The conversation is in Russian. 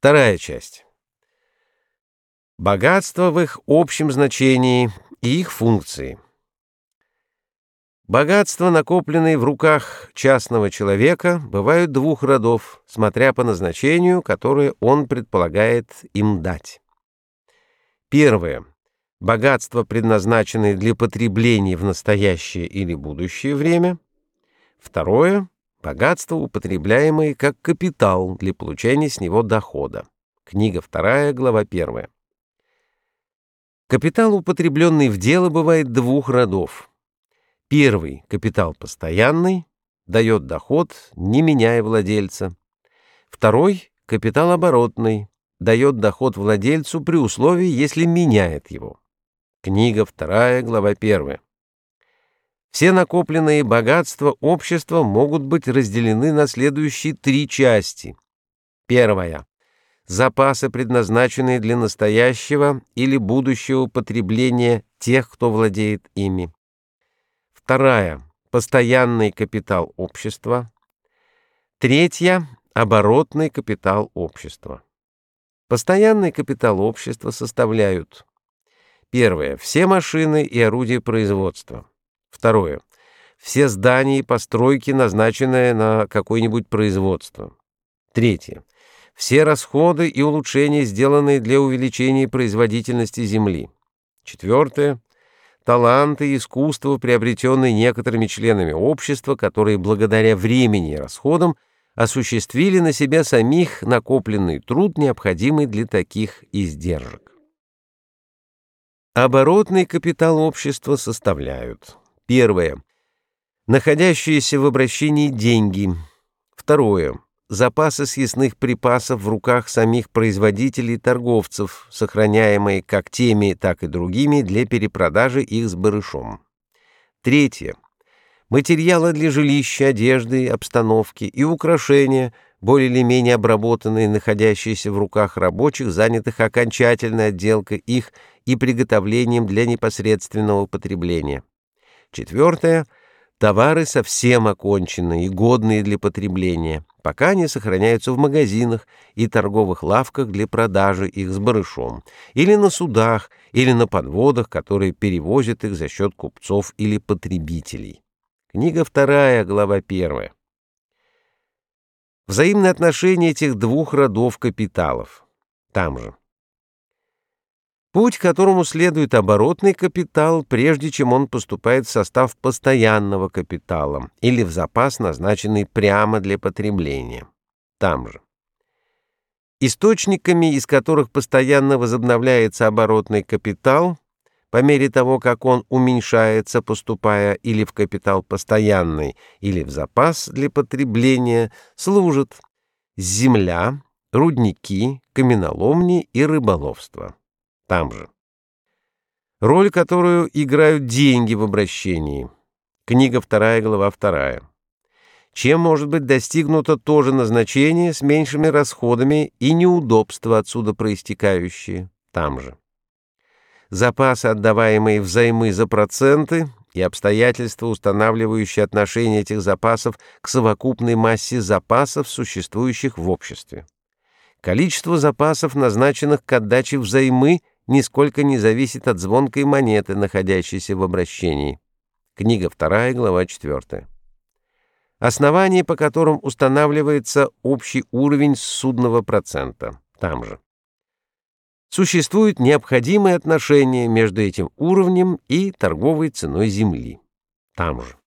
Вторая часть. Богатство в их общем значении и их функции. Богатства, накопленные в руках частного человека, бывают двух родов, смотря по назначению, которое он предполагает им дать. Первое. Богатства, предназначенные для потребления в настоящее или будущее время. Второе Богатство, употребляемое как капитал для получения с него дохода. Книга 2, глава 1. Капитал, употребленный в дело, бывает двух родов. Первый — капитал постоянный, дает доход, не меняя владельца. Второй — капитал оборотный, дает доход владельцу при условии, если меняет его. Книга 2, глава 1. Все накопленные богатства общества могут быть разделены на следующие три части. Первая. Запасы, предназначенные для настоящего или будущего потребления тех, кто владеет ими. Вторая. Постоянный капитал общества. Третья. Оборотный капитал общества. Постоянный капитал общества составляют Первое. Все машины и орудия производства. Второе. Все здания и постройки, назначенные на какое-нибудь производство. Третье. Все расходы и улучшения, сделанные для увеличения производительности земли. Четвертое. Таланты и искусство, приобретенные некоторыми членами общества, которые благодаря времени и расходам осуществили на себя самих накопленный труд, необходимый для таких издержек. Оборотный капитал общества составляют Первое. Находящиеся в обращении деньги. Второе. Запасы съестных припасов в руках самих производителей и торговцев, сохраняемые как теми, так и другими для перепродажи их с барышом. Третье. Материалы для жилища, одежды, обстановки и украшения, более или менее обработанные, находящиеся в руках рабочих, занятых окончательной отделкой их и приготовлением для непосредственного потребления. Четвертое — товары совсем оконченные и годные для потребления, пока они сохраняются в магазинах и торговых лавках для продажи их с барышом, или на судах, или на подводах, которые перевозят их за счет купцов или потребителей. Книга вторая, глава первая. Взаимные отношения этих двух родов капиталов. Там же. Путь, которому следует оборотный капитал, прежде чем он поступает в состав постоянного капитала или в запас, назначенный прямо для потребления. Там же. Источниками, из которых постоянно возобновляется оборотный капитал, по мере того, как он уменьшается, поступая или в капитал постоянный, или в запас для потребления, служат земля, рудники, каменоломни и рыболовство там же. Роль, которую играют деньги в обращении. Книга 2, глава 2. Чем может быть достигнуто то же назначение с меньшими расходами и неудобства отсюда проистекающие там же. Запасы, отдаваемые взаймы за проценты, и обстоятельства, устанавливающие отношение этих запасов к совокупной массе запасов, существующих в обществе. Количество запасов, назначенных к отдаче взаймы, нисколько не зависит от звонкой монеты, находящейся в обращении. Книга 2, глава 4. Основания, по которым устанавливается общий уровень судного процента. Там же. Существует необходимое отношение между этим уровнем и торговой ценой земли. Там же.